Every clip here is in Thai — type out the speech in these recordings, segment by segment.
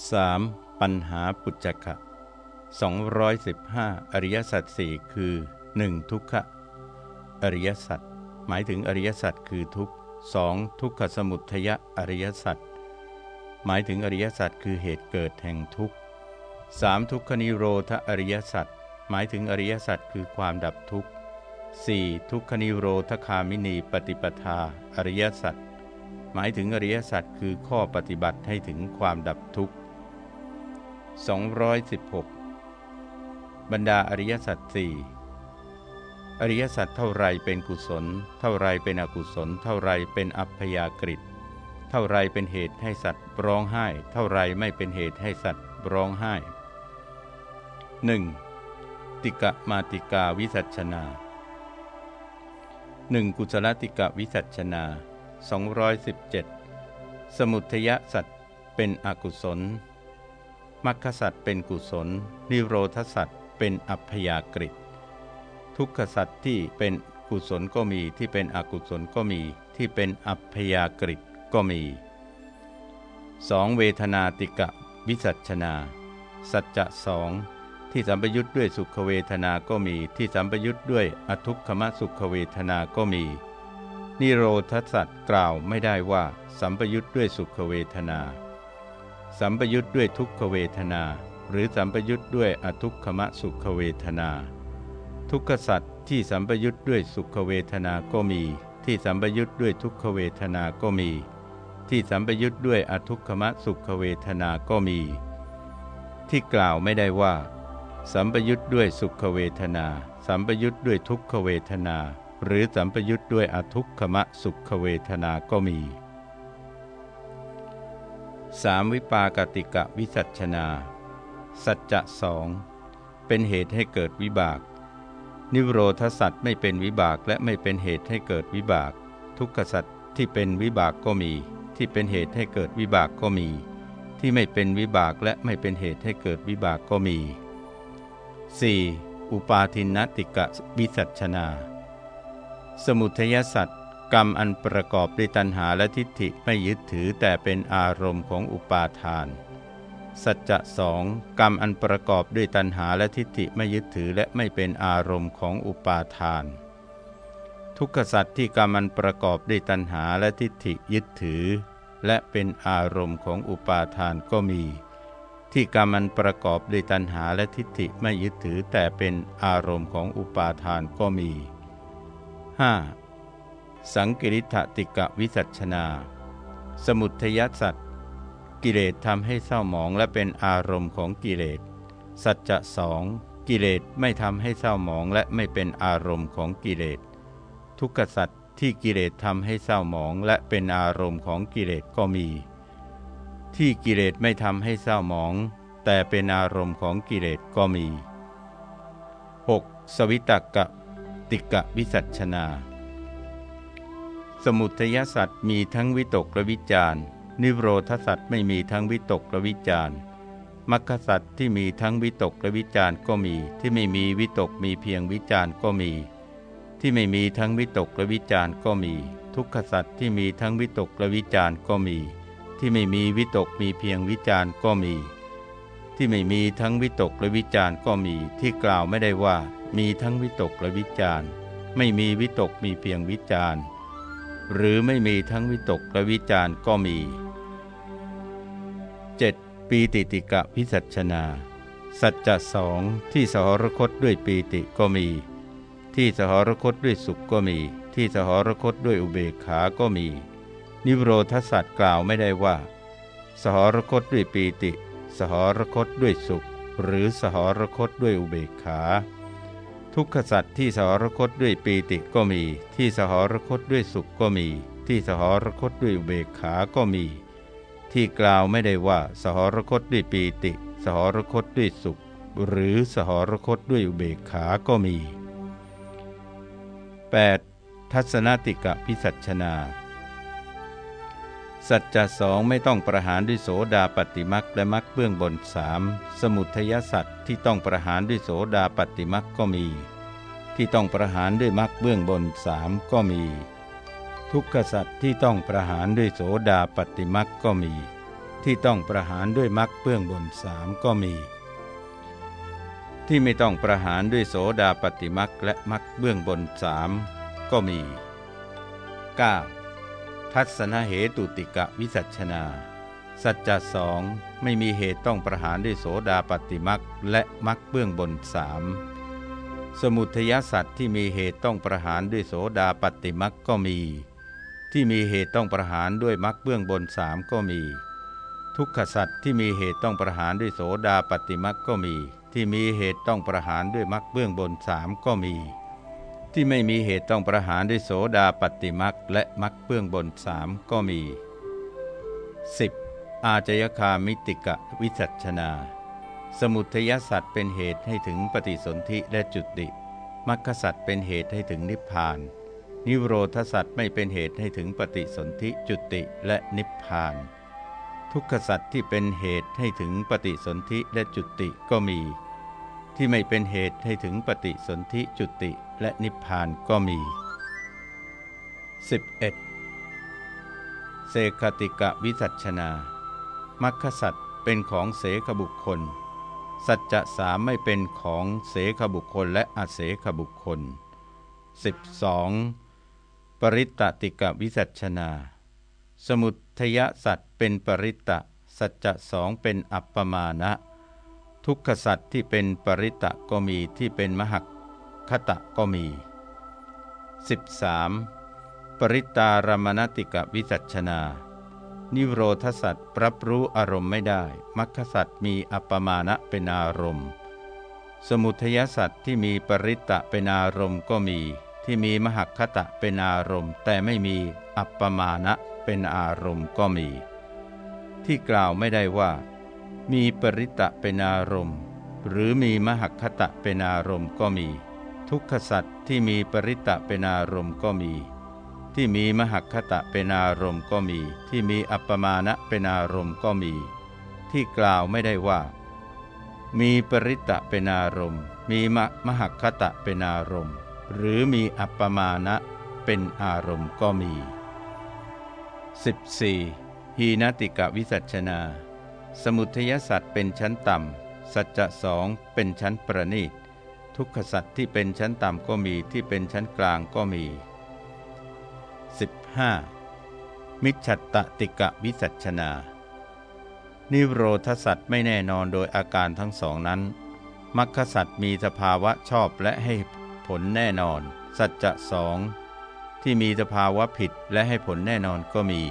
3. ปัญหาปุจจคะ215 อริยสัจสี่คือ 1. ทุกขะอริยสัจหมายถึงอริยสัจคือทุกข์ 2. ทุกขสมุทยอริยสัจหมายถึงอริยสัจคือเหตุเกิดแห่งทุกข์ 3. ทุกขนิโรธอริยสัจหมายถึงอริยสัจคือความดับทุกข์ 4. ทุกขนิโรธคามินีปฏิปทา อริยสัจหมายถึงอริยสัจคือข้อปฏิบัติให้ถึงความดับทุกข์ 216 บรรดาอริยสัจสี่อริยสัจเท่าไรเป็นกุศล เท่าไรเป็นอกุศล เท่าไรเป็นอัพยากฤิเท่าไรเป็นเหตุให้สัตว์ร้องไห้ เท่าไรไม่เป็นเหตุให้สัตว์ร้องไห้ 1. ติกะมาติกาวิสัชนา 1. กุศลติกะวิสัชนา 217 สมุทยสัตว์เป็นอกุศล มัคคสัตว์เป็นกุศล นิโรธสัตว์เป็นอัพยากฤิทุกขสัตว์ที่เป็นกุศลก็มีที่เป็นอกุศลก็มีที่เป็นอัพยากฤิก็มี 2. เวทนาติกะวิสัชนา สัจจะสองที่สัมปยุทธ์ด้วยสุขเวทนาก็มี ที่สัมปยุทธ์ด้วยอทุกขมสุขเวทนาก็มี นิโรธสัตว์กล่าวไม่ได้ว่าสัมปยุทธ์ด้วยสุขเวทนา สัมปยุทธ์ด้วยทุกขเวทนา หรือสัมปยุทธ์ด้วยอทุกขมสุขเวทนา ทุกขสัตว์ที่สัมปยุทธ์ด้วยสุขเวทนาก็มี ที่สัมปยุทธ์ด้วยทุกขเวทนาก็มี ที่สัมปยุทธ์ด้วยอทุกขมสุขเวทนาก็มี ที่กล่าวไม่ได้ว่า สัมปยุทธ์ด้วยสุขเวทนา สัมปยุทธ์ด้วยทุกขเวทนา หรือสัมปยุทธ์ด้วยอทุกขมะสุขเวทนาก็มี 3. วิปากติกะวิสัชนา สัจจะสองเป็นเหตุให้เกิดวิบาก นิโรธสัตว์ไม่เป็นวิบากและไม่เป็นเหตุให้เกิดวิบาก ทุกขสัตว์ที่เป็นวิบากก็มี ที่เป็นเหตุให้เกิดวิบากก็มี ที่ไม่เป็นวิบากและไม่เป็นเหตุให้เกิดวิบากก็มี 4. อุปาทินติกะวิสัชนา สมุทยสัตว์ กรรมอันประกอบด้วยตัณหาและทิฏฐิไม่ยึดถือแต่เป็นอารมณ์ของอุปาทาน สัจจะสองกรรมอันประกอบด้วยตัณหาและทิฏฐิไม่ยึดถือและไม่เป็นอารมณ์ของอุปาทาน ทุกขสัตว์ที่กรรมอันประกอบด้วยตัณหาและทิฏฐิยึดถือ และเป็นอารมณ์ของอุปาทานก็มี ที่กรรมอันประกอบด้วยตัณหาและทิฏฐิไม่ยึดถือแต่เป็นอารมณ์ของอุปาทานก็มี 5. สังกิริธติกะวิสัชนา สมุทยสัตว์กิเลสทำให้เศร้าหมองและเป็นอารมณ์ของกิเลส สัจจะสองกิเลสไม่ทำให้เศร้าหมองและไม่เป็นอารมณ์ของกิเลส ทุกขสัตว์ที่กิเลสทำให้เศร้าหมองและเป็นอารมณ์ของกิเลสก็มี ที่กิเลสไม่ทำให้เศร้าหมอง แต่เป็นอารมณ์ของกิเลสก็มี 6. สวิตกะติกะวิสัชนา สมุทยสัตว์มีทั้งวิตกและวิจารนิโรธสัตว์ไม่มีทั้งวิตกและวิจารมรรคสัตว์ที่มีทั้งวิตกและวิจารก็มี ที่ไม่มีวิตกมีเพียงวิจารก็มี ที่ไม่มีทั้งวิตกและวิจารก็มี ทุกขสัตว์ที่มีทั้งวิตกและวิจารก็มี ที่ไม่มีวิตกมีเพียงวิจารก็มี ที่ไม่มีทั้งวิตกและวิจารก็มี ที่กล่าวไม่ได้ว่า มีทั้งวิตกและวิจารไม่มีวิตกมีเพียงวิจาร หรือไม่มีทั้งวิตกและวิจารก็มี 7. ปีติติกะพิสัชนา สัจจะสองที่สหรคตด้วยปีติก็มี ที่สหรคตด้วยสุขก็มี ที่สหรคตด้วยอุเบกขาก็มี นิโรธาสัตว์กล่าวไม่ได้ว่า สหรคตด้วยปีติ สหรคตด้วยสุข หรือสหรคตด้วยอุเบกขา ทุกขสัตว์ที่สหรคตด้วยปีติก็มี ที่สหรคตด้วยสุขก็มี ที่สหรคตด้วยอุเบกขาก็มี ที่กล่าวไม่ได้ว่าสหรคตด้วยปีติ สหรคตด้วยสุข หรือสหรคตด้วยอุเบกขาก็มี 8. ทัศนติกะพิสัชนา สัจจะสองไม่ต้องประหารด้วยโสดาปฏิมักและมักเบื้องบนสามสมุทยสัตว์ที่ต้องประหารด้วยโสดาปฏิมักก็มี ที่ต้องประหารด้วยมรรคเบื้องบนสามก็มี ทุกขสัตว์ที่ต้องประหารด้วยโสดาปฏิมรรคก็มี ที่ต้องประหารด้วยมรรคเบื้องบนสามก็มี ที่ไม่ต้องประหารด้วยโสดาปฏิมรรคและมรรคเบื้องบนสามก็มี 9. ทัศนเหตุติกะวิสัชนา สัจจะสองไม่มีเหตุต้องประหารด้วยโสดาปฏิมรรคและมรรคเบื้องบนสามสมุทยสัตว์ที่มีเหตุต้องประหารด้วยโสดาปฏิมรรคก็มี ที่มีเหตุต้องประหารด้วยมรรคเบื้องบนสามก็มี ทุกขสัตว์ที่มีเหตุต้องประหารด้วยโสดาปฏิมรรคก็มี ที่มีเหตุต้องประหารด้วยมรรคเบื้องบนสามก็มี ที่ไม่มีเหตุต้องประหารด้วยโสดาปฏิมรรคและมรรคเบื้องบนสามก็มี 10. อาจยคามิติกะวิสัชนา สมุทยสัตว์เป็นเหตุให้ถึงปฏิสนธิและจุติมรรคสัตว์เป็นเหตุให้ถึงนิพพาน นิโรธสัตว์ไม่เป็นเหตุให้ถึงปฏิสนธิจุติและนิพพาน ทุกขสัตว์ที่เป็นเหตุให้ถึงปฏิสนธิและจุติก็มี ที่ไม่เป็นเหตุให้ถึงปฏิสนธิจุติ และนิพพานก็มี 11. เสกติกะวิสัชนามรรคสัตเป็นของเสขบุคคล สัจจะสามไม่เป็นของเสขบุคคลและอาเสขบุคคล 12. ปริตตติกวิสัชนา สมุทยสัตเป็นปริตตะสัจจะสองเป็นอัปปมาณะทุกขสัตว์ที่เป็นปริตะก็มีที่เป็นมหัก คตะก็มี 13. ปริตารมณติกวิสัชนา นิโรธสัตว์รับรู้อารมณ์ไม่ได้มรรคสัตว์มีอัปปมาณะเป็นอารมณ์ สมุทยสัตว์ที่มีปริตะเป็นอารมณ์ก็มี ที่มีมหคตะเป็นอารมณ์ แต่ไม่มีอัปปมาณะเป็นอารมณ์ก็มี ที่กล่าวไม่ได้ว่า มีปริตะเป็นอารมณ์ หรือมีมหคตะเป็นอารมณ์ก็มี ทุกขสัตว์ที่มีปริตะเป็นอารมณ์ก็มี ที่มีมหัคตะเป็นอารมณ์ก็มี ที่มีอัปปมาณะเป็นอารมณ์ก็มี ที่กล่าวไม่ได้ว่า มีปริตะเป็นอารมณ์ มีมมหัคตะเป็นอารมณ์ หรือมีอัปปมาณะเป็นอารมณ์ก็มี 14. หีนติกะวิสัชนา สมุทยสัตว์เป็นชั้นต่ำสัจจะสองเป็นชั้นประณีต ทุกขสัตว์ที่เป็นชั้นต่ำก็มีที่เป็นชั้นกลางก็มี 15. มิจฉัตตติกะวิสัชนา นิโรธสัตว์ไม่แน่นอนโดยอาการทั้งสองนั้นมัคคสัตว์มีสภาวะชอบและให้ผลแน่นอน สัจจะสองที่มีสภาวะผิดและให้ผลแน่นอนก็มี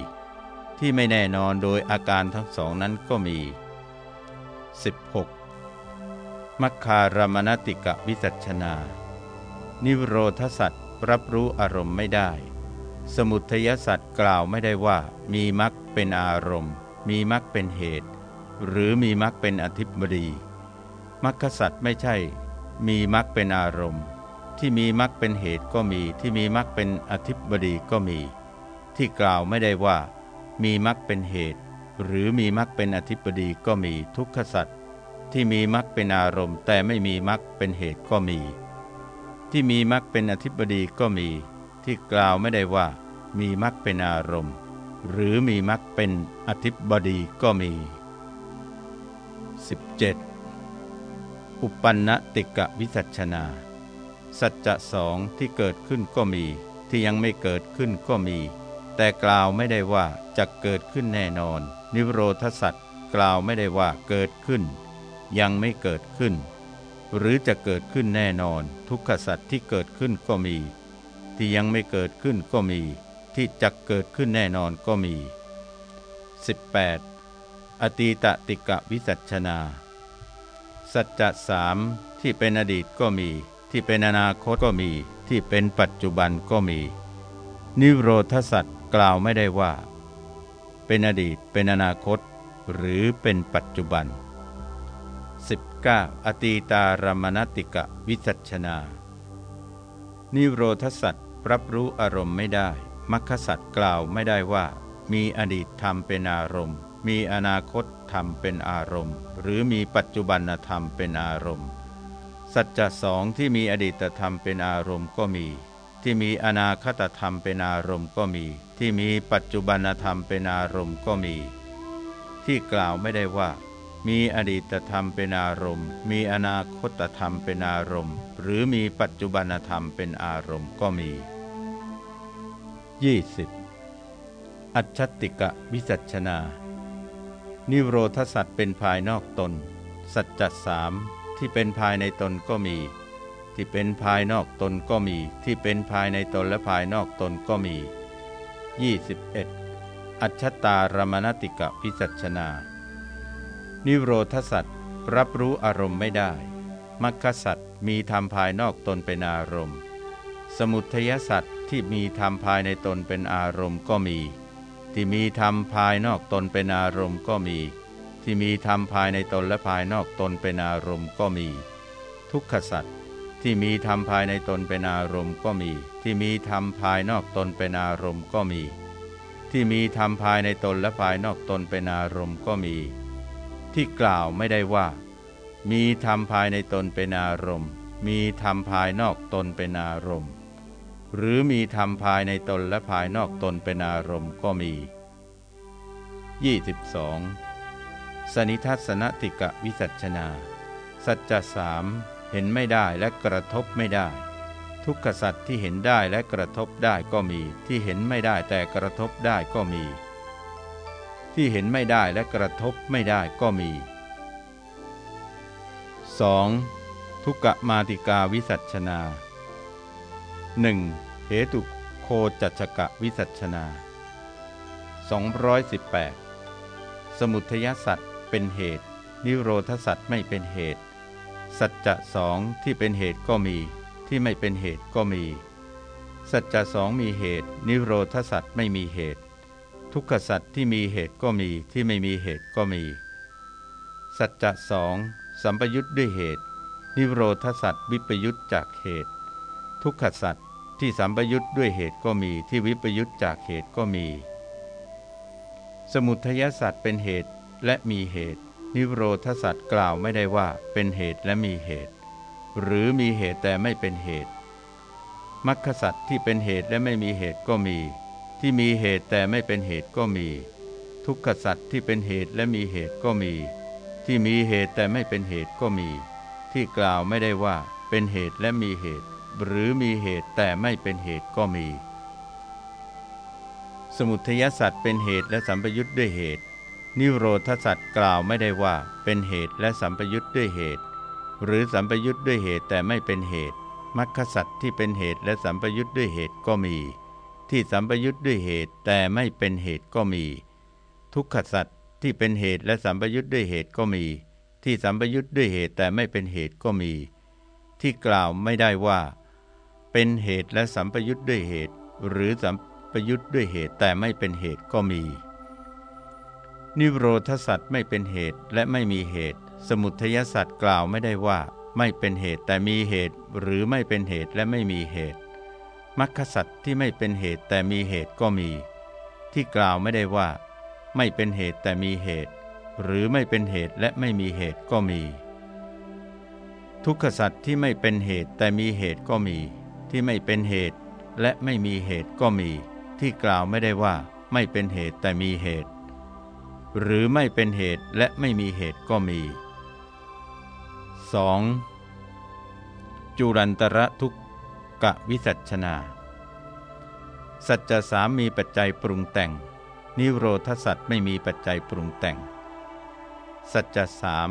ที่ไม่แน่นอนโดยอาการทั้งสองนั้นก็มี 16. มัคคารมณติกะวิสัชนา นิโรธสัตว์รับรู้อารมณ์ไม่ได้ สมุทยสัตว์กล่าวไม่ได้ว่า มีมรรคเป็นอารมณ์ มีมรรคเป็นเหตุ หรือมีมรรคเป็นอธิบดีมรรคสัตว์ไม่ใช่ มีมรรคเป็นอารมณ์ ที่มีมรรคเป็นเหตุก็มี ที่มีมรรคเป็นอธิบดีก็มี ที่กล่าวไม่ได้ว่า มีมรรคเป็นเหตุ หรือมีมรรคเป็นอธิบดีก็มีทุกขสัตว์ ที่มีมรรคเป็นอารมณ์ แต่ไม่มีมรรคเป็นเหตุก็มี ที่มีมรรคเป็นอธิบดีก็มี ที่กล่าวไม่ได้ว่า มีมรรคเป็นอารมณ์ หรือมีมรรคเป็นอธิบดีก็มี 17. อุปันนติกะวิสัชนา สัจจะสองที่เกิดขึ้นก็มี ที่ยังไม่เกิดขึ้นก็มี แต่กล่าวไม่ได้ว่าจะเกิดขึ้นแน่นอน นิโรธสัจกล่าวไม่ได้ว่าเกิดขึ้น ยังไม่เกิดขึ้น หรือจะเกิดขึ้นแน่นอน ทุกขสัจที่เกิดขึ้นก็มี ที่ยังไม่เกิดขึ้นก็มี ที่จะเกิดขึ้นแน่นอนก็มี 18. อตีตติกะวิสัชนา สัจจะสามที่เป็นอดีตก็มี ที่เป็นอนาคตก็มี ที่เป็นปัจจุบันก็มี นิโรธสัจกล่าวไม่ได้ว่า เป็นอดีตเป็นอนาคต หรือเป็นปัจจุบัน 9. อตีตารมณติกะวิสัชนา นิโรธสัตว์รับรู้อารมณ์ไม่ได้มรรคสัตว์กล่าวไม่ได้ว่า มีอดีตธรรมเป็นอารมณ์ มีอนาคตธรรมเป็นอารมณ์ หรือมีปัจจุบันธรรมเป็นอารมณ์ สัจจะสองที่มีอดีตธรรมเป็นอารมณ์ก็มี ที่มีอนาคตธรรมเป็นอารมณ์ก็มี ที่มีปัจจุบันธรรมเป็นอารมณ์ก็มี ที่กล่าวไม่ได้ว่า มีอดีตธรรมเป็นอารมณ์ มีอนาคตธรรมเป็นอารมณ์ หรือมีปัจจุบันธรรมเป็นอารมณ์ก็มี 20. อัจฉติกะวิจัชนา นิโรธสัตว์เป็นภายนอกตน สัจจสามที่เป็นภายในตนก็มี ที่เป็นภายนอกตนก็มี ที่เป็นภายในตนและภายนอกตนก็มี 21. อัจฉตารมณติกะพิจัชนา นิโรธสัตว์รับรู้อารมณ์ไม่ได้มัคคสัตว์มีธรรมภายนอกตนเป็นอารมณ์ สมุทยสัตว์ที่มีธรรมภายในตนเป็นอารมณ์ก็มี ที่มีธรรมภายนอกตนเป็นอารมณ์ก็มี ที่มีธรรมภายในตนและภายนอกตนเป็นอารมณ์ก็มี ทุกขสัตว์ที่มีธรรมภายในตนเป็นอารมณ์ก็มี ที่มีธรรมภายนอกตนเป็นอารมณ์ก็มี ที่มีธรรมภายในตนและภายนอกตนเป็นอารมณ์ก็มี ที่กล่าวไม่ได้ว่า มีธรรมภายในตนเป็นอารมณ์ มีธรรมภายนอกตนเป็นอารมณ์ หรือมีธรรมภายในตนและภายนอกตนเป็นอารมณ์ก็มี 22. สนิทัศนติกะวิสัชนา สัจจะสามเห็นไม่ได้และกระทบไม่ได้ ทุกขสัตว์ที่เห็นได้และกระทบได้ก็มี ที่เห็นไม่ได้แต่กระทบได้ก็มี ที่เห็นไม่ได้และกระทบไม่ได้ก็มี 2. ทุกกะมาติกาวิสัชนา 1. เหตุโคจัชกะวิสัชนา 218 สมุทยสัตว์เป็นเหตุ นิโรธสัตว์ไม่เป็นเหตุ สัจจะสองที่เป็นเหตุก็มี ที่ไม่เป็นเหตุก็มี สัจจะสองมีเหตุ นิโรธสัตว์ไม่มีเหตุ ทุกขสัตว์ที่มีเหตุก็มีที่ไม่มีเหตุก็มี สัจจะสองสัมปยุทธ์ด้วยเหตุ นิโรธสัตว์วิปยุทธจากเหตุ ทุกขสัตว์ที่สัมปยุทธ์ด้วยเหตุก็มีที่วิปยุทธจากเหตุก็มี สมุทัยสัตว์เป็นเหตุและมีเหตุ นิโรธสัตว์กล่าวไม่ได้ว่าเป็นเหตุและมีเหตุ หรือมีเหตุแต่ไม่เป็นเหตุมรรคสัตว์ที่เป็นเหตุและไม่มีเหตุก็มี ที่มีเหตุแต่ไม่เป็นเหตุก็มี ทุกขสัตว์ที่เป็นเหตุและมีเหตุก็มี ที่มีเหตุแต่ไม่เป็นเหตุก็มี ที่กล่าวไม่ได้ว่าเป็นเหตุและมีเหตุ หรือมีเหตุแต่ไม่เป็นเหตุก็มี สมุทยสัตว์เป็นเหตุและสัมปยุทธ์ด้วยเหตุ นิโรธสัตว์กล่าวไม่ได้ว่าเป็นเหตุและสัมปยุทธ์ด้วยเหตุ หรือสัมปยุทธ์ด้วยเหตุแต่ไม่เป็นเหตุมรรคสัตว์ที่เป็นเหตุและสัมปยุทธ์ด้วยเหตุก็มี ที่สัมปยุทธ์ด้วยเหตุแต่ไม่เป็นเหตุก็มี ทุกขสัตว์ที่เป็นเหตุและสัมปยุทธ์ด้วยเหตุก็มี ที่สัมปยุทธ์ด้วยเหตุแต่ไม่เป็นเหตุก็มี ที่กล่าวไม่ได้ว่า เป็นเหตุและสัมปยุทธ์ด้วยเหตุ หรือสัมปยุทธ์ด้วยเหตุแต่ไม่เป็นเหตุก็มี นิโรธสัตว์ไม่เป็นเหตุและไม่มีเหตุ สมุทัยสัตว์กล่าวไม่ได้ว่า ไม่เป็นเหตุแต่มีเหตุ หรือไม่เป็นเหตุและไม่มีเหตุ มรรคสัตว์ที่ไม่เป็นเหตุแต่มีเหตุก็มี ที่กล่าวไม่ได้ว่า ไม่เป็นเหตุแต่มีเหตุ หรือไม่เป็นเหตุและไม่มีเหตุก็มี ทุกขสัตว์ที่ไม่เป็นเหตุแต่มีเหตุก็มี ที่ไม่เป็นเหตุและไม่มีเหตุก็มี ที่กล่าวไม่ได้ว่า ไม่เป็นเหตุแต่มีเหตุ หรือไม่เป็นเหตุและไม่มีเหตุก็มี 2. จุรันตระทุก กะวิสัชนา สัจจะสามมีปัจจัยปรุงแต่ง นิโรธสัตว์ไม่มีปัจจัยปรุงแต่ง สัจจะสาม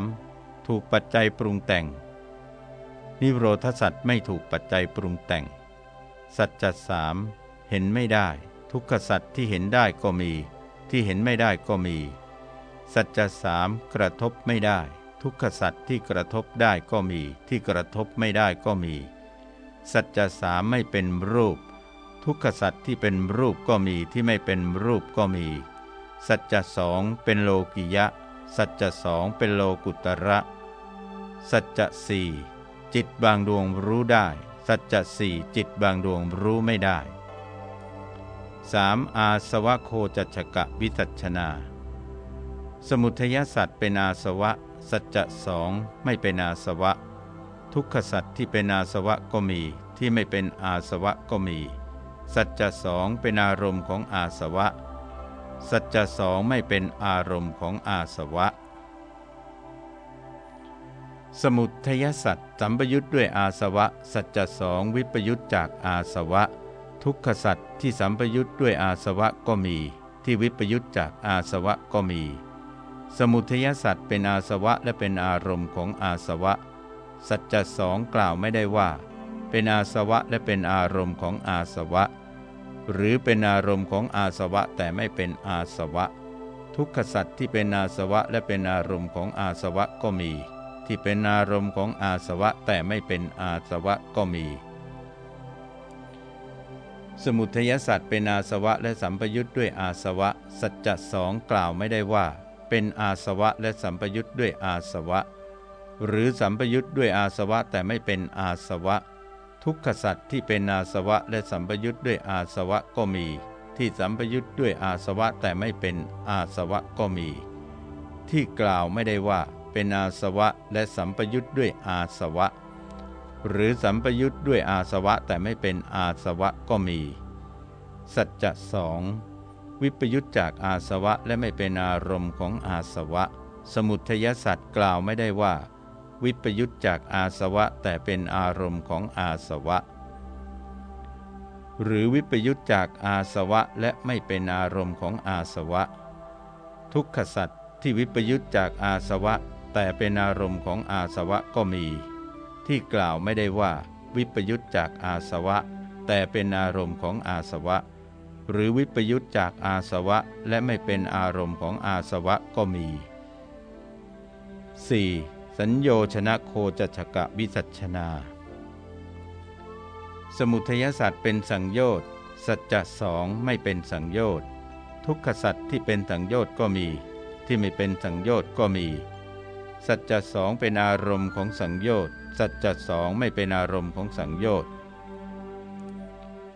ถูกปัจจัยปรุงแต่ง นิโรธสัตว์ไม่ถูกปัจจัยปรุงแต่ง สัจจะสามเห็นไม่ได้ ทุกขสัตว์ที่เห็นได้ก็มี ที่เห็นไม่ได้ก็มี สัจจะสามกระทบไม่ได้ ทุกขสัตว์ที่กระทบได้ก็มี ที่กระทบไม่ได้ก็มี สัจจะสามไม่เป็นรูป ทุกขสัตว์ที่เป็นรูปก็มีที่ไม่เป็นรูปก็มี สัจจะสองเป็นโลกิยะ สัจจะสองเป็นโลกุตระ สัจจะสี่จิตบางดวงรู้ได้ สัจจะสี่จิตบางดวงรู้ไม่ได้ 3. อาสวะโคจัชกะวิสัชนา สมุทยสัตว์เป็นอาสวะ สัจจะสองไม่เป็นอาสวะ ทุกขสัตว์ที่เป็นอาสวะก็มี ที่ไม่เป็นอาสวะก็มี สัจจะสองเป็นอารมณ์ของอาสวะ สัจจะสองไม่เป็นอารมณ์ของอาสวะ สมุทัยสัตว์สัมปยุทธ์ด้วยอาสวะ สัจจะสองวิปยุทธ์จากอาสวะ ทุกขสัตว์ที่สัมปยุทธ์ด้วยอาสวะก็มี ที่วิปยุทธ์จากอาสวะก็มี สมุทัยสัตว์เป็นอาสวะและเป็นอารมณ์ของอาสวะ สัจจะสองกล่าวไม่ได้ว่า เป็นอาสวะและเป็นอารมณ์ของอาสวะ หรือเป็นอารมณ์ของอาสวะแต่ไม่เป็นอาสวะ ทุกขสัตว์ที่เป็นอาสวะและเป็นอารมณ์ของอาสวะก็มี ที่เป็นอารมณ์ของอาสวะแต่ไม่เป็นอาสวะก็มี สมุทัยสัตว์เป็นอาสวะและสัมปยุทธ์ด้วยอาสวะ สัจจะสองกล่าวไม่ได้ว่า เป็นอาสวะและสัมปยุทธ์ด้วยอาสวะ หรือสัมปยุทธ์ด้วยอาสวะแต่ไม่เป็นอาสวะ ทุกขสัตว์ที่เป็นอาสวะและสัมปยุทธ์ด้วยอาสวะก็มี ที่สัมปยุทธ์ด้วยอาสวะแต่ไม่เป็นอาสวะก็มี ที่กล่าวไม่ได้ว่าเป็นอาสวะและสัมปยุทธ์ด้วยอาสวะ หรือสัมปยุทธ์ด้วยอาสวะแต่ไม่เป็นอาสวะก็มี สัจจะสองวิปยุทธจากอาสวะและไม่เป็นอารมณ์ของอาสวะ สมุทยสัตว์กล่าวไม่ได้ว่า วิปยุตจากอาสวะแต่เป็นอารมณ์ของอาสวะ หรือวิปยุตจากอาสวะและไม่เป็นอารมณ์ของอาสวะ ทุกขสัตว์ที่วิปยุตจากอาสวะ แต่เป็นอารมณ์ของอาสวะก็มี ที่กล่าวไม่ได้ว่า วิปยุตจากอาสวะ แต่เป็นอารมณ์ของอาสวะ หรือวิปยุตจากอาสวะและไม่เป็นอารมณ์ของอาสวะก็มี 4. สัญโยชนะโคจัชกะวิสัชนา สมุทยสัตว์เป็นสังโยชน์ สัจจะสองไม่เป็นสังโยชน์ ทุกขสัตว์ที่เป็นสังโยชน์ก็มี ที่ไม่เป็นสังโยชน์ก็มี สัจจะสองเป็นอารมณ์ของสังโยชน์ สัจจะสองไม่เป็นอารมณ์ของสังโยชน์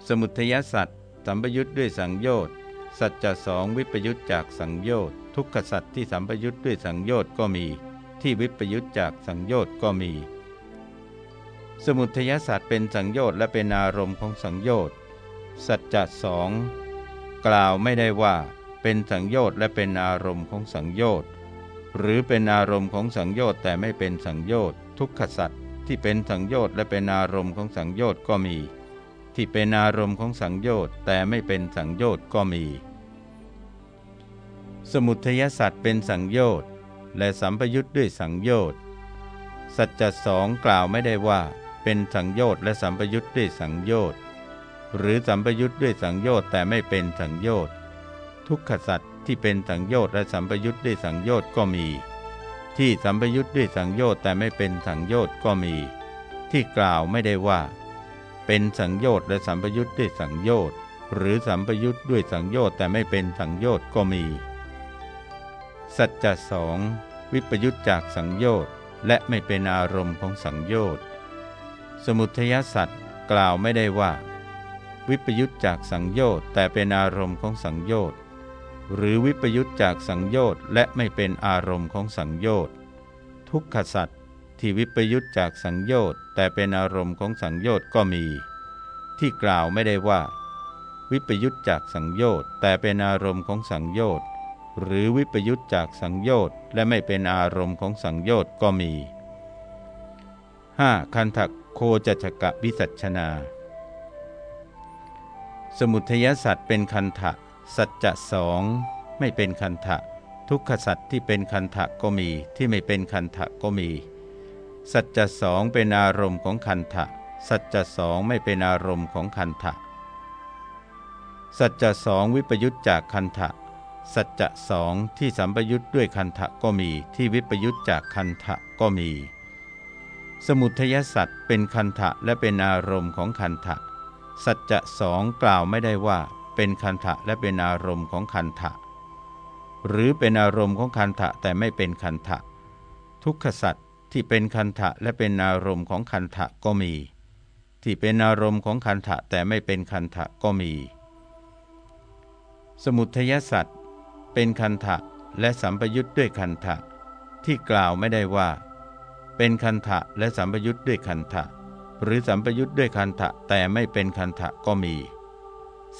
สมุทยสัตว์สัมปยุทธ์ด้วยสังโยชน์ สัจจะสองวิปยุทธจากสังโยชน์ ทุกขสัตว์ที่สัมปยุทธ์ด้วยสังโยชน์ก็มี ที่วิปยุตจากสังโยชน์ก็มี สมุทยศาสตร์เป็นสังโยชน์และเป็นอารมณ์ของสังโยชน์สัจจะสองกล่าวไม่ได้ว่า เป็นสังโยชน์และเป็นอารมณ์ของสังโยชน์หรือเป็นอารมณ์ของสังโยชน์แต่ไม่เป็นสังโยชน์ทุกขสัตว์ที่เป็นสังโยชน์และเป็นอารมณ์ของสังโยชน์ก็มี ที่เป็นอารมณ์ของสังโยชน์แต่ไม่เป็นสังโยชน์ก็มี สมุทยสัตว์เป็นสังโยชน์ และสัมปยุทธ์ด้วยสังโยชน์ สัจจะสองกล่าวไม่ได้ว่า เป็นสังโยชน์และสัมปยุทธ์ด้วยสังโยชน์ หรือสัมปยุทธ์ด้วยสังโยชน์แต่ไม่เป็นสังโยชน์ ทุกขสัตว์ที่เป็นสังโยชน์และสัมปยุทธ์ด้วยสังโยชน์ก็มี ที่สัมปยุทธ์ด้วยสังโยชน์แต่ไม่เป็นสังโยชน์ก็มี ที่กล่าวไม่ได้ว่า เป็นสังโยชน์และสัมปยุทธ์ด้วยสังโยชน์หรือสัมปยุทธ์ด้วยสังโยชน์แต่ไม่เป็นสังโยชน์ก็มี สัจจะสอง วิปยุตจากสังโยชน์และไม่เป็นอารมณ์ของสังโยชน์สมุทยสัตว์กล่าวไม่ได้ว่า วิปยุตจากสังโยชน์แต่เป็นอารมณ์ของสังโยชน์หรือวิปยุตจากสังโยชน์และไม่เป็นอารมณ์ของสังโยชน์ทุกขสัตว์ที่วิปยุตจากสังโยชน์แต่เป็นอารมณ์ของสังโยชน์ก็มี ที่กล่าวไม่ได้ว่า วิปยุตจากสังโยชน์แต่เป็นอารมณ์ของสังโยชน์ หรือวิปยุตจากสังโยชน์และไม่เป็นอารมณ์ของสังโยชน์ก็มี 5. คันทะโคจชกะวิสัชนา สมุทยสัตว์เป็นคันทะสัจจะสองไม่เป็นคันทะทุกขสัตว์ที่เป็นคันทะก็มีที่ไม่เป็นคันทะก็มี สัจจะสองเป็นอารมณ์ของคันทะสัจจะสองไม่เป็นอารมณ์ของคันทะสัจจะสองวิปยุตจากคันทะ สัจจะสองที่สัมปยุทธ์ด้วยคันทะก็มีที่วิปยุทธ์จากคันทะก็มี สมุทยสัตว์เป็นคันทะและเป็นอารมณ์ของคันทะสัจจะสองกล่าวไม่ได้ว่า เป็นคันทะและเป็นอารมณ์ของคันทะหรือเป็นอารมณ์ของคันทะแต่ไม่เป็นคันทะทุกขสัตว์ที่เป็นคันทะและเป็นอารมณ์ของคันทะก็มี ที่เป็นอารมณ์ของคันทะแต่ไม่เป็นคันทะก็มี สมุทยสัตว์ เป็นคันทะและสัมปยุทธ์ด้วยคันทะที่กล่าวไม่ได้ว่า เป็นคันทะและสัมปยุทธ์ด้วยคันทะหรือสัมปยุทธ์ด้วยคันทะแต่ไม่เป็นคันทะก็มี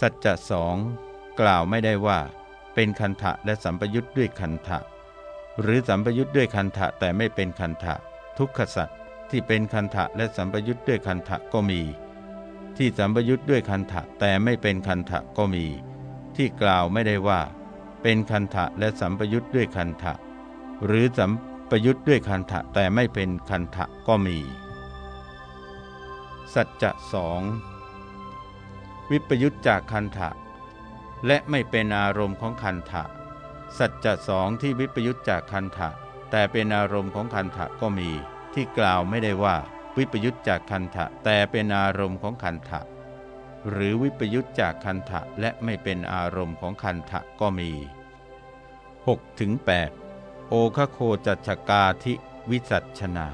สัจจะสองกล่าวไม่ได้ว่า เป็นคันทะและสัมปยุทธ์ด้วยคันทะหรือสัมปยุทธ์ด้วยคันทะแต่ไม่เป็นคันทะทุกขสัตว์ที่เป็นคันทะและสัมปยุทธ์ด้วยคันทะก็มี ที่สัมปยุทธ์ด้วยคันทะแต่ไม่เป็นคันทะก็มี ที่กล่าวไม่ได้ว่า เป็นคันทะและสัมปยุทธ์ด้วยคันทะหรือสัมปยุทธ์ด้วยคันทะแต่ไม่เป็นคันทะก็มี สัจจะสองวิปยุทธจากคันทะและไม่เป็นอารมณ์ของคันทะสัจจะสองที่วิปยุทธจากคันทะแต่เป็นอารมณ์ของคันทะก็มี ที่กล่าวไม่ได้ว่า วิปยุทธจากคันทะแต่เป็นอารมณ์ของคันทะ หรือวิปยุทธจากคันทะและไม่เป็นอารมณ์ของคันทะก็มี6ถึง8โอคโคจัชกาธิวิสัชนา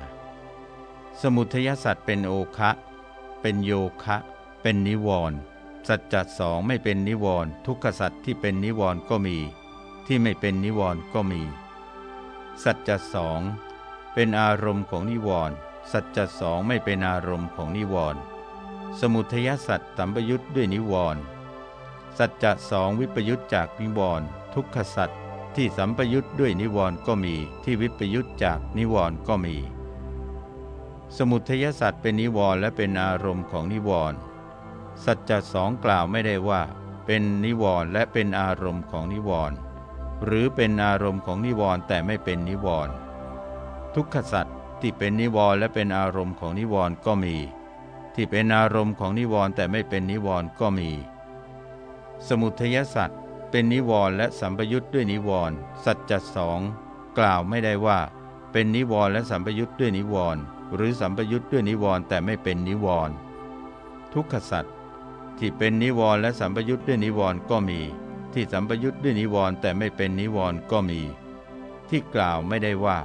สมุทยสัตว์เป็นโอคะ เป็นโยคะ เป็นนิวรณ์สัจจะสองไม่เป็นนิวรณ์ทุกขสัตว์ที่เป็นนิวรณ์ก็มี ที่ไม่เป็นนิวรณ์ก็มี สัจจะสองเป็นอารมณ์ของนิวรณ์สัจจะสองไม่เป็นอารมณ์ของนิวรณ์ สมุทยสัตว์สัมปยุทธ์ด้วยนิวรณ์สัจจะสองวิปยุทธจากนิวรณ์ทุกขสัตว์ที่สัมปยุทธ์ด้วยนิวรณ์ก็มี ที่วิปยุทธจากนิวรณ์ก็มี สมุทยสัตว์เป็นนิวรณ์และเป็นอารมณ์ของนิวรณ์สัจจะสองกล่าวไม่ได้ว่า เป็นนิวรณ์และเป็นอารมณ์ของนิวรณ์หรือเป็นอารมณ์ของนิวรณ์แต่ไม่เป็นนิวรณ์ทุกขสัตว์ที่เป็นนิวรณ์และเป็นอารมณ์ของนิวรณ์ก็มี ที่เป็นอารมณ์ของนิวรณ์แต่ไม่เป็นนิวรณ์ก็มี สมุทัยสัตว์เป็นนิวรณ์และสัมปยุทธ์ด้วยนิวรณ์สัจจะสองกล่าวไม่ได้ว่า เป็นนิวรณ์และสัมปยุทธ์ด้วยนิวรณ์หรือสัมปยุทธ์ด้วยนิวรณ์แต่ไม่เป็นนิวรณ์ทุกขสัตว์ที่เป็นนิวรณ์และสัมปยุทธ์ด้วยนิวรณ์ก็มี ที่สัมปยุทธ์ด้วยนิวรณ์แต่ไม่เป็นนิวรณ์ก็มี ที่กล่าวไม่ได้ว่า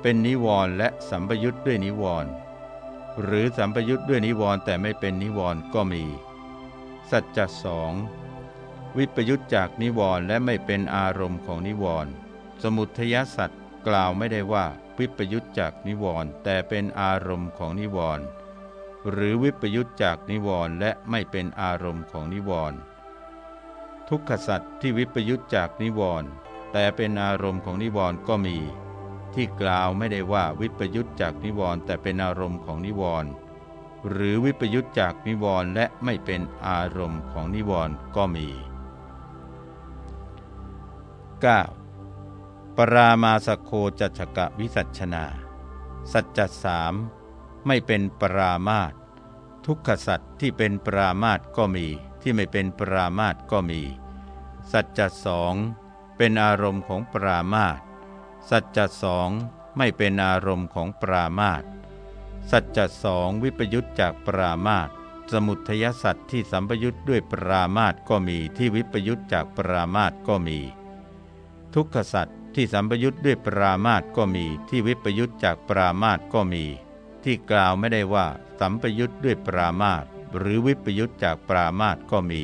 เป็นนิวรณ์และสัมปยุทธ์ด้วยนิวรณ์ หรือสัมปยุทธ์ด้วยนิวรณ์แต่ไม่เป็นนิวรณ์ก็มี สัจจะสองวิปยุทธจากนิวรณ์และไม่เป็นอารมณ์ของนิวรณ์สมุทยสัตว์กล่าวไม่ได้ว่าวิปยุทธจากนิวรณ์แต่เป็นอารมณ์ของนิวรณ์หรือวิปยุตจากนิวรณ์และไม่เป็นอารมณ์ของนิวรณ์ทุกขสัตว์ที่วิปยุตจากนิวรณ์แต่เป็นอารมณ์ของนิวรณ์ก็มี ที่กล่าวไม่ได้ว่าวิปยุตจากนิวรณ์แต่เป็นอารมณ์ของนิวรณ์หรือวิปยุตจากนิวรณ์และไม่เป็นอารมณ์ของนิวรณ์ก็มี 9. ปรามาสโคจัชกะวิสัชนา สัจจสามไม่เป็นปรามาตทุกขสัตว์ที่เป็นปรามาตก็มี ที่ไม่เป็นปรามาตก็มี สัจจสองเป็นอารมณ์ของปรามาต สัจจะสองไม่เป็นอารมณ์ของปรามาตสัจจะสองวิปยุตจากปรามาตสมุทยสัตว์ที่สัมปยุตด้วยปรามาตก็มีที่วิปยุตจากปรามาตก็มี ทุกขสัตว์ที่สัมปยุตด้วยปรามาตก็มีที่วิปยุตจากปรามาตก็มี ที่กล่าวไม่ได้ว่า สัมปยุทธ์ด้วยปรามาตหรือวิปยุทธ์จากปรามาตก็มี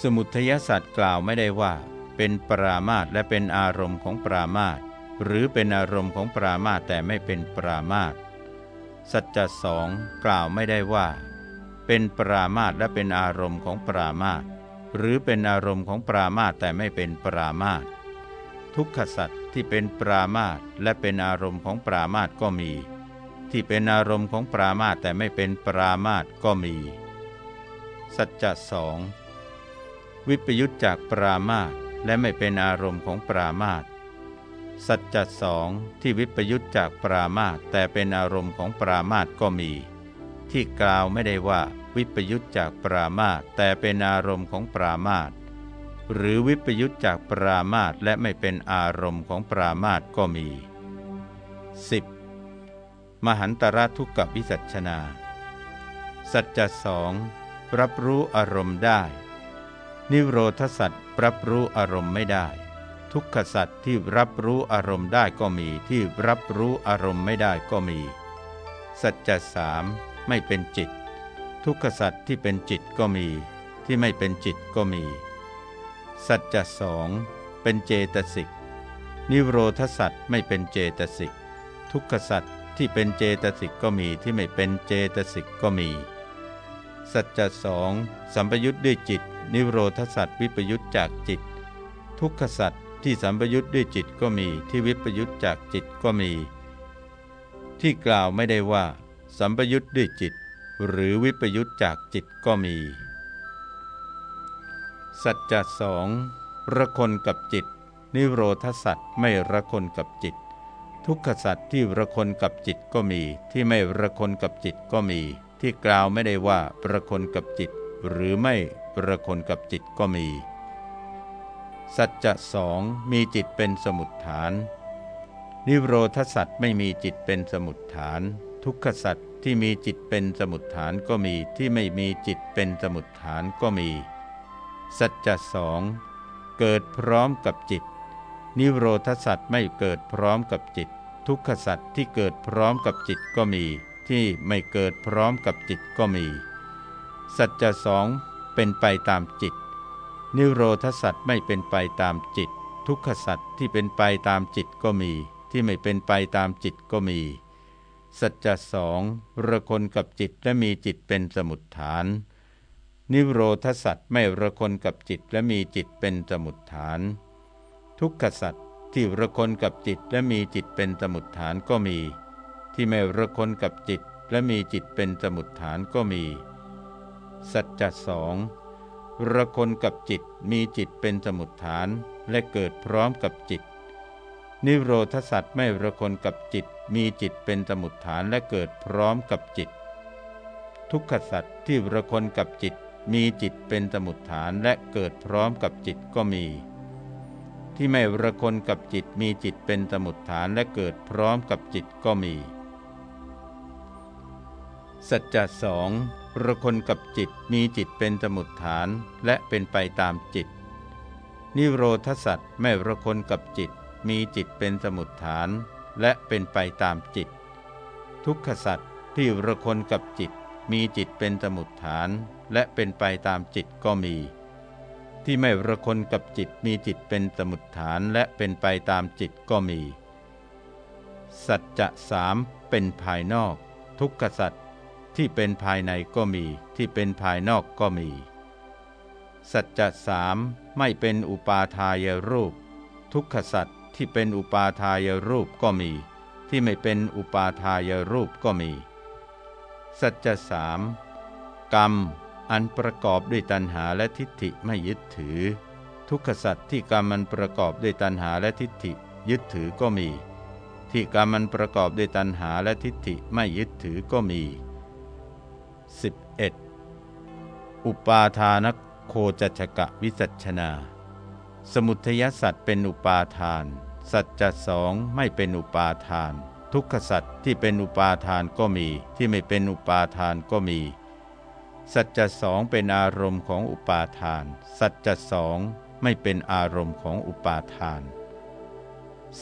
สมุทยสัตว์กล่าวไม่ได้ว่า เป็นปรามาตและเป็นอารมณ์ของปรามาตหรือเป็นอารมณ์ของปรามาตแต่ไม่เป็นปรามาตสัจจะสองกล่าวไม่ได้ว่า เป็นปรามาตและเป็นอารมณ์ของปรามาตหรือเป็นอารมณ์ของปรามาตแต่ไม่เป็นปรามาตทุกขสัตว์ที่เป็นปรามาตและเป็นอารมณ์ของปรามาตก็มี ที่เป็นอารมณ์ของปรามาตแต่ไม่เป็นปรามาตก็มี สัจจะสองวิปยุตจากปรามาต และไม่เป็นอารมณ์ของปรามาตสัจจะสองที่วิปยุตจากปรามาตแต่เป็นอารมณ์ของปรามาตก็มี ที่กล่าวไม่ได้ว่าวิปยุตจากปรามาตแต่เป็นอารมณ์ของปรามาตหรือวิปยุตจากปรามาตและไม่เป็นอารมณ์ของปรามาตก็มี 10. มหันตรทุกขวิสัชนา สัจจะสองรับรู้อารมณ์ได้ นิโรธสัตว รับรู้อารมณ์ไม่ได้ ทุกขสัตว์ที่รับรู้อารมณ์ได้ก็มีที่รับรู้อารมณ์ไม่ได้ก็มี สัจจะสามไม่เป็นจิต ทุกขสัตว์ที่เป็นจิตก็มี ที่ไม่เป็นจิตก็มี สัจจะสองเป็นเจตสิกนิโรธสัตว์ไม่เป็นเจตสิกทุกขสัตว์ที่เป็นเจตสิกก็มีที่ไม่เป็นเจตสิกก็มี สัจจะสองสัมปยุทธ์ด้วยจิต นิโรธสัตว์วิปยุตจากจิต ทุกขสัตว์ที่สัมปยุตด้วยจิตก็มีที่วิปยุตจากจิตก็มี ที่กล่าวไม่ได้ว่า สัมปยุตด้วยจิต หรือวิปยุตจากจิตก็มี สัจจะสองระคนกับจิต นิโรธสัตว์ไม่ระคนกับจิต ทุกขสัตว์ที่ระคนกับจิตก็มี ที่ไม่ระคนกับจิตก็มี ที่กล่าวไม่ได้ว่าระคนกับจิต หรือไม่ประคนกับจิตก็มี สัจจะสองมีจิตเป็นสมุดฐาน นิโรธสัตว์ไม่มีจิตเป็นสมุดฐาน ทุกขสัตว์ที่มีจิตเป็นสมุดฐานก็มีที่ไม่มีจิตเป็นสมุดฐานก็มี สัจจะสองเกิดพร้อมกับจิต นิโรธสัตว์ไม่เกิดพร้อมกับจิต ทุกขสัตว์ที่เกิดพร้อมกับจิตก็มี ที่ไม่เกิดพร้อมกับจิตก็มี สัจจะสองเป็นไปตามจิต นิโรธสัตว์ไม่เป็นไปตามจิต ทุกขสัตว์ที่เป็นไปตามจิตก็มี ที่ไม่เป็นไปตามจิตก็มี สัจจะสองระคนกับจิตและมีจิตเป็นสมุดฐาน นิโรธสัตว์ไม่ระคนกับจิตและมีจิตเป็นสมุดฐาน ทุกขสัตว์ที่ระคนกับจิตและมีจิตเป็นสมุดฐานก็มี ที่ไม่ระคนกับจิตและมีจิตเป็นสมุดฐานก็มี สัจจะสองระคนกับจิตมีจิตเป็นสมุดฐานและเกิดพร้อมกับจิต นิโรธสัตว์ไม่ระคนกับจิตมีจิตเป็นสมุดฐานและเกิดพร้อมกับจิต ทุกขสัตว์ที่ระคนกับจิตมีจิตเป็นสมุดฐานและเกิดพร้อมกับจิตก็มี ที่ไม่ระคนกับจิตมีจิตเป็นสมุดฐานและเกิดพร้อมกับจิตก็มี สัจจะสอง ระคนกับจิตมีจิตเป็นสมุดฐานและเป็นไปตามจิต นิโรธสัตว์ไม่ระคนกับจิตมีจิตเป็นสมุดฐานและเป็นไปตามจิต ทุกขสัตว์ที่ระคนกับจิตมีจิตเป็นสมุดฐานและเป็นไปตามจิตก็มี ที่ไม่ระคนกับจิตมีจิตเป็นสมุดฐานและเป็นไปตามจิตก็มี สัจจะสามเป็นภายนอก ทุกขสัตว์ ที่เป็นภายในก็มี ที่เป็นภายนอกก็มี สัจจะสามไม่เป็นอุปาทายรูป ทุกขสัตว์ที่เป็นอุปาทายรูปก็มี ที่ไม่เป็นอุปาทายรูปก็มี สัจจะสามกรรมอันประกอบด้วยตัณหาและทิฏฐิไม่ยึดถือ ทุกขสัตว์ที่กรรมมันประกอบด้วยตัณหาและทิฏฐิยึดถือก็มี ที่กรรมมันประกอบด้วยตัณหาและทิฏฐิไม่ยึดถือก็มี 11. อุปาทานโคจัชกะวิสัชนา สมุทยสัตว์เป็นอุปาทาน สัจจะสองไม่เป็นอุปาทาน ทุกขสัตว์ที่เป็นอุปาทานก็มี ที่ไม่เป็นอุปาทานก็มี สัจจะสองเป็นอารมณ์ของอุปาทาน สัจจะสองไม่เป็นอารมณ์ของอุปาทาน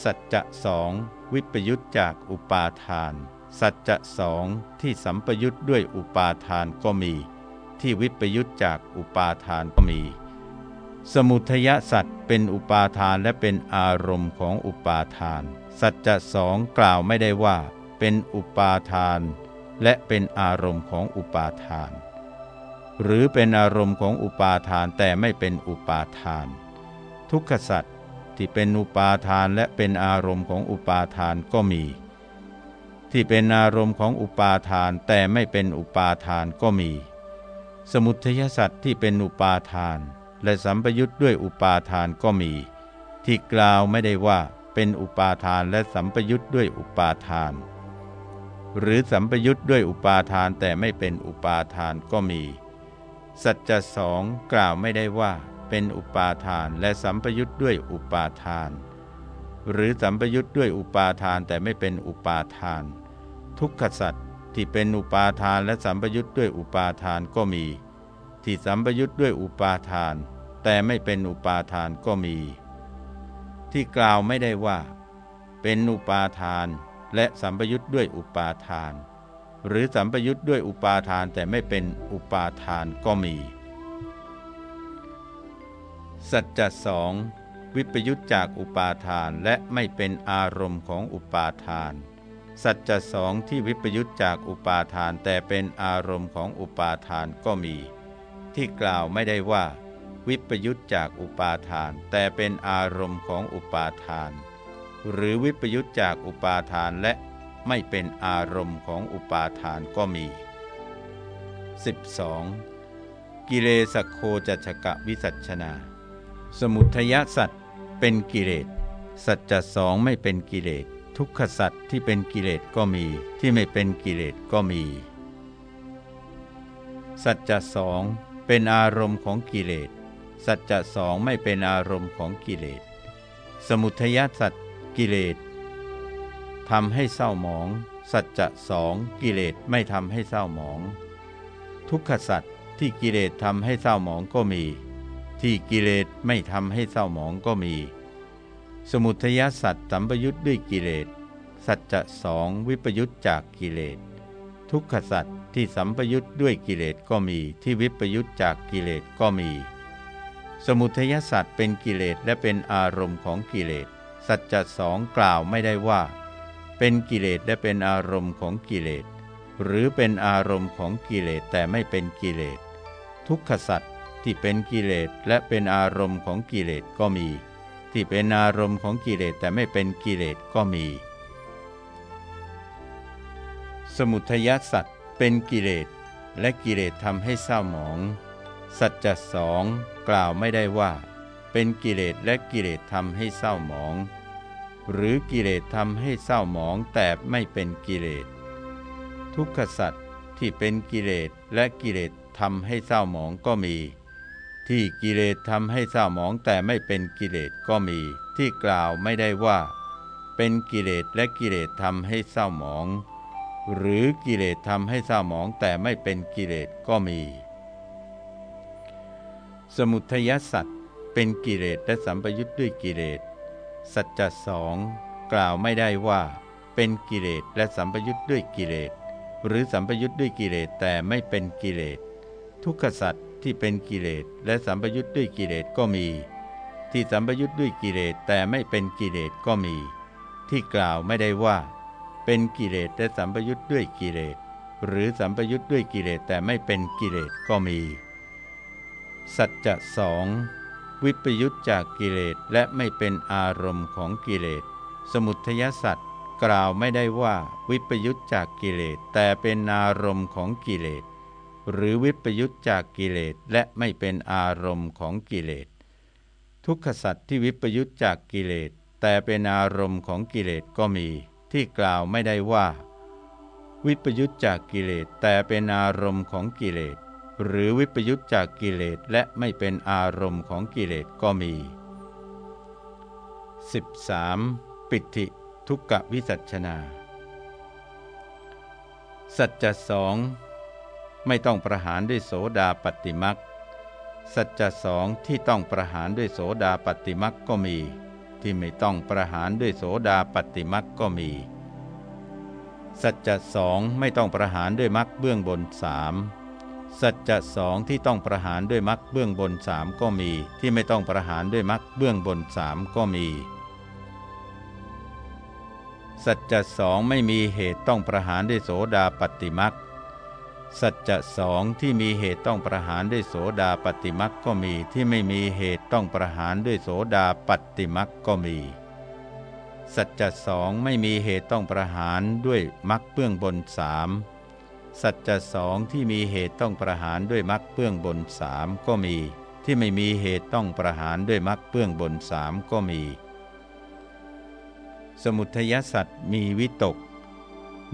สัจจะสองวิปยุตจากอุปาทาน สัจจะสองที่สัมปยุทธ์ด้วยอุปาทานก็มี ที่วิปยุทธจากอุปาทานก็มี สมุทยสัตว์เป็นอุปาทานและเป็นอารมณ์ของอุปาทาน สัจจะสองกล่าวไม่ได้ว่า เป็นอุปาทาน และเป็นอารมณ์ของอุปาทาน หรือเป็นอารมณ์ของอุปาทานแต่ไม่เป็นอุปาทาน ทุกขสัตว์ที่เป็นอุปาทานและเป็นอารมณ์ของอุปาทานก็มี ที่เป็นอารมณ์ของอุปาทานแต่ไม่เป็นอุปาทานก็มี สมุทัยสัตว์ที่เป็นอุปาทาน และสัมปยุทธ์ด้วยอุปาทานก็มี ที่กล่าวไม่ได้ว่าเป็นอุปาทานและสัมปยุทธ์ด้วยอุปาทาน หรือสัมปยุทธ์ด้วยอุปาทานแต่ไม่เป็นอุปาทานก็มี สัจจะสองกล่าวไม่ได้ว่าเป็นอุปาทานและสัมปยุทธ์ด้วยอุปาทาน หรือสัมปยุทธ์ด้วยอุปาทานแต่ไม่เป็นอุปาทาน ทุกขสัตว์ที่เป็นอุปาทานและสัมปยุทธ์ด้วยอุปาทานก็มี ที่สัมปยุทธ์ด้วยอุปาทาน แต่ไม่เป็นอุปาทานก็มี ที่กล่าวไม่ได้ว่า เป็นอุปาทานและสัมปยุทธ์ด้วยอุปาทาน หรือสัมปยุทธ์ด้วยอุปาทานแต่ไม่เป็นอุปาทานก็มี สัจจะสองวิปยุทธจากอุปาทานและไม่เป็นอารมณ์ของอุปาทาน สัจจะสองที่วิปยุตจากอุปาทานแต่เป็นอารมณ์ของอุปาทานก็มี ที่กล่าวไม่ได้ว่า วิปยุตจากอุปาทาน แต่เป็นอารมณ์ของอุปาทาน หรือวิปยุตจากอุปาทานและไม่เป็นอารมณ์ของอุปาทานก็มี 12. กิเลสโคจัชกะวิสัชนา สมุทยสัตว์เป็นกิเลสสัจจะสองไม่เป็นกิเลส ทุกขสัตว์ที่เป็นกิเลสก็มีที่ไม่เป็นกิเลสก็มี สัจจะสองเป็นอารมณ์ของกิเลส สัจจะสองไม่เป็นอารมณ์ของกิเลส สมุทยสัตว์กิเลสทำให้เศร้าหมอง สัจจะสองกิเลสไม่ทำให้เศร้าหมอง ทุกขสัตว์ที่กิเลสทำให้เศร้าหมองก็มี ที่กิเลสไม่ทำให้เศร้าหมองก็มี สมุทยสัตว์สัมปยุทธ์ด้วยกิเลส สัจจะสองวิปยุทธจากกิเลส ทุกขสัตว์ที่สัมปยุทธ์ด้วยกิเลสก็มีที่วิปยุทธจากกิเลสก็มี สมุทยสัตว์เป็นกิเลสและเป็นอารมณ์ของกิเลส สัจจะสองกล่าวไม่ได้ว่า เป็นกิเลสและเป็นอารมณ์ของกิเลส หรือเป็นอารมณ์ของกิเลสแต่ไม่เป็นกิเลส ทุกขสัตว์ที่เป็นกิเลสและเป็นอารมณ์ของกิเลสก็มี ที่เป็นอารมณ์ของกิเลสแต่ไม่เป็นกิเลสก็มี สมุทยสัตว์เป็นกิเลสและกิเลสทำให้เศร้าหมอง สัจจะสองกล่าวไม่ได้ว่า เป็นกิเลสและกิเลสทำให้เศร้าหมอง หรือกิเลสทำให้เศร้าหมองแต่ไม่เป็นกิเลส ทุกขสัตว์ที่เป็นกิเลสและกิเลสทำให้เศร้าหมองก็มี ที่กิเลสทำให้เศร้าหมองแต่ไม่เป็นกิเลสก็มี ที่กล่าวไม่ได้ว่า เป็นกิเลสและกิเลสทำให้เศร้าหมอง หรือกิเลสทำให้เศร้าหมองแต่ไม่เป็นกิเลสก็มี สมุทยสัตว์เป็นกิเลสและสัมปยุทธ์ด้วยกิเลส สัจจะสองกล่าวไม่ได้ว่า เป็นกิเลสและสัมปยุทธ์ด้วยกิเลส หรือสัมปยุทธ์ด้วยกิเลสแต่ไม่เป็นกิเลส ทุกขสัตว์ ที่เป็นกิเลสและสัมปยุทธ์ด้วยกิเลสก็มี ที่สัมปยุทธ์ด้วยกิเลสแต่ไม่เป็นกิเลสก็มี ที่กล่าวไม่ได้ว่า เป็นกิเลสแต่สัมปยุทธ์ด้วยกิเลสหรือสัมปยุทธ์ด้วยกิเลสแต่ไม่เป็นกิเลสก็มี สัจจะสองวิปยุทธจากกิเลสและไม่เป็นอารมณ์ของกิเลส สมุทยสัตว์กล่าวไม่ได้ว่าวิปยุทธจากกิเลสแต่เป็นอารมณ์ของกิเลส หรือวิปยุทธจากกิเลสและไม่เป็นอารมณ์ของกิเลส ทุกขสัตว์ที่วิปยุทธจากกิเลส แต่เป็นอารมณ์ของกิเลสก็มี ที่กล่าวไม่ได้ว่า วิปยุตจากกิเลสแต่เป็นอารมณ์ของกิเลส หรือวิปยุตจากกิเลสและไม่เป็นอารมณ์ของกิเลสก็มี 13. ปิติทุกกวิสัชนา สัจจะสอง ไม่ต้องประหารด้วยโสดาปฏิมักสัจจะสองที่ต้องประหารด้วยโสดาปฏิมักก็มี ที่ไม่ต้องประหารด้วยโสดาปฏิมักก็มี สัจจะสองไม่ต้องประหารด้วยมักเบื้องบนสามสัจจะสองที่ต้องประหารด้วยมักเบื้องบนสามก็มี ที่ไม่ต้องประหารด้วยมักเบื้องบนสามก็มี สัจจะสองไม่มีเหตุต้องประหารด้วยโสดาปฏิมัก สัจจะสองที่มีเหตุต้องประหารด้วยโสดาปฏิมักก็มีที่ไม่มีเหตุต้องประหารด้วยโสดาปฏิมักก็มี สัจจะสองไม่มีเหตุต้องประหารด้วยมักเบื้องบนสามสัจจะสองที่มีเหตุต้องประหารด้วยมักเบื้องบนสามก็มี ที่ไม่มีเหตุต้องประหารด้วยมักเบื้องบนสามก็มี สมุทยสัตว์มีวิตก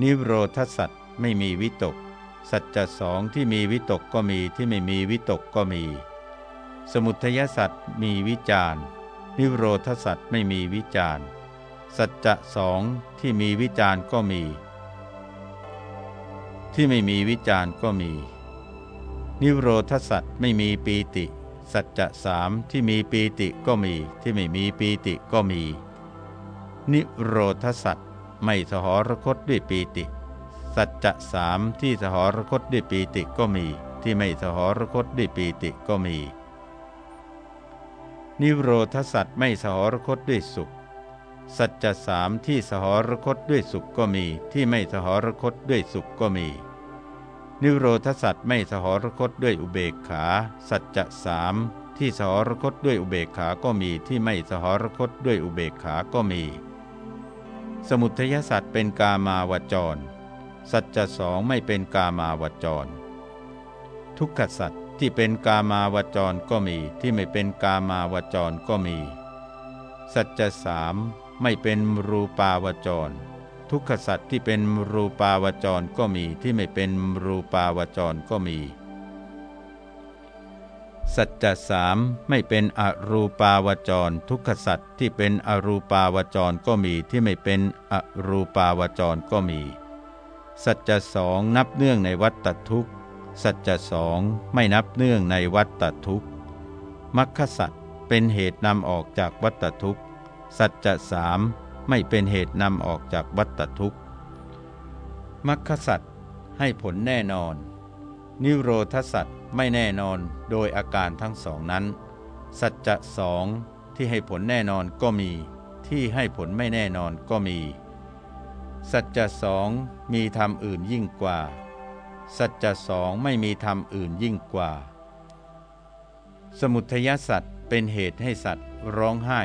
นิโรธสัตว์ไม่มีวิตก สัจจะสองที่มีวิตกก็มีที่ไม่มีวิตกก็มี สมุทัยสัตว์มีวิจารนิโรธสัตว์ไม่มีวิจารสัจจะสองที่มีวิจารก็มี ที่ไม่มีวิจารก็มี นิโรธสัตว์ไม่มีปีติ สัจจะสามที่มีปีติก็มี ที่ไม่มีปีติก็มี นิโรธสัตว์ไม่สหรคตด้วยปีติ สัจจะสามที่สหรคตด้วยปีติก็มี ที่ไม่สหรคตด้วยปีติก็มี นิโรธสัตว์ไม่สหรคตด้วยสุข สัจจะสามที่สหรคตด้วยสุขก็มี ที่ไม่สหรคตด้วยสุขก็มี นิโรธสัตว์ไม่สหรคตด้วยอุเบกขา สัจจะสามที่สหรคตด้วยอุเบกขาก็มี ที่ไม่สหรคตด้วยอุเบกขาก็มี สมุทัยสัตว์เป็นกามาวจร สัจจะสองไม่เป็นกามาวจร ทุกขสัตว์ที่เป็นกามาวจรก็มีที่ไม่เป็นกามาวจรก็มี สัจจะสามไม่เป็นรูปาวจร ทุกขสัตว์ที่เป็นรูปาวจรก็มีที่ไม่เป็นรูปาวจรก็มี สัจจะสามไม่เป็นอรูปาวจร ทุกขสัตว์ที่เป็นอรูปาวจรก็มีที่ไม่เป็นอรูปาวจรก็มี สัจจะสองนับเนื่องในวัตตทุกข์ สัจจะสองไม่นับเนื่องในวัตตทุกข์มรรคสัตเป็นเหตุนำออกจากวัตทุกข์ สัจจะสามไม่เป็นเหตุนำออกจากวัตทุกข์มรรคสัตให้ผลแน่นอน นิโรธสัตไม่แน่นอนโดยอาการทั้งสองนั้น สัจจะสองที่ให้ผลแน่นอนก็มี ที่ให้ผลไม่แน่นอนก็มี สัจจะสองมีธรรมอื่นยิ่งกว่า สัจจะสองไม่มีธรรมอื่นยิ่งกว่า สมุทยสัตว์เป็นเหตุให้สัตว์ร้องไห้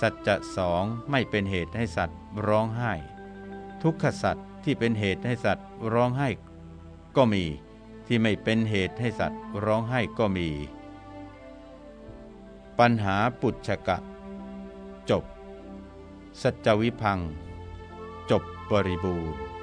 สัจจะสองไม่เป็นเหตุให้สัตว์ร้องไห้ ทุกขสัตว์ที่เป็นเหตุให้สัตว์ร้องไห้ ก็มี ที่ไม่เป็นเหตุให้สัตว์ร้องไห้ก็มี ปัญหาปุจฉกะ จบ สัจวิพัง จบบริบูรณ์